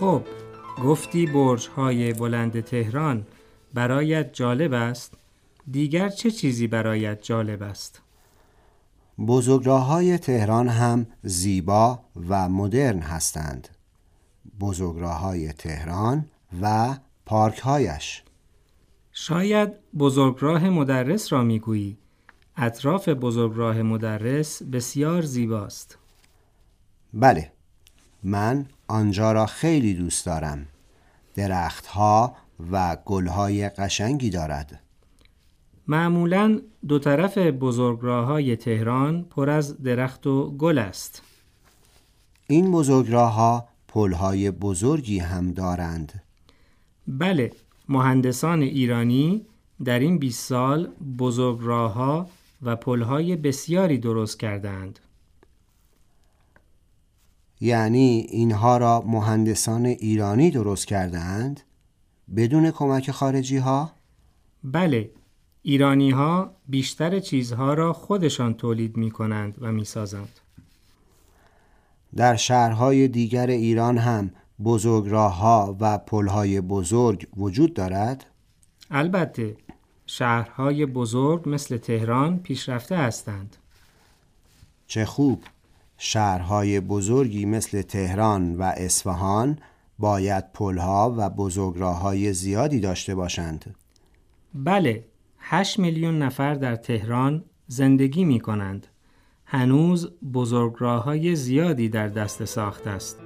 خب گفتی برج های بلند تهران برایت جالب است. دیگر چه چیزی برایت جالب است؟ بزرگراه تهران هم زیبا و مدرن هستند. بزرگراه تهران و پارکهایش. شاید بزرگراه مدرس را می‌گویی. اطراف بزرگراه مدرس بسیار زیباست. بله من آنجا را خیلی دوست دارم. درختها و گلهای قشنگی دارد. معمولا دو طرف بزرگراه های تهران پر از درخت و گل است. این بزرگراه ها پلهای بزرگی هم دارند. بله مهندسان ایرانی در این 20 سال بزرگراه ها و پلهای بسیاری درست کردند یعنی اینها را مهندسان ایرانی درست کردند بدون کمک خارجی ها؟ بله ایرانی ها بیشتر چیزها را خودشان تولید می کنند و می سازند. در شهرهای دیگر ایران هم بزرگراه ها و پلهای بزرگ وجود دارد؟ البته شهرهای بزرگ مثل تهران پیشرفته هستند. چه خوب شهرهای بزرگی مثل تهران و اصفهان باید پلها و بزرگراه های زیادی داشته باشند. بله 8 میلیون نفر در تهران زندگی می کنند. هنوز بزرگراه های زیادی در دست ساخت است.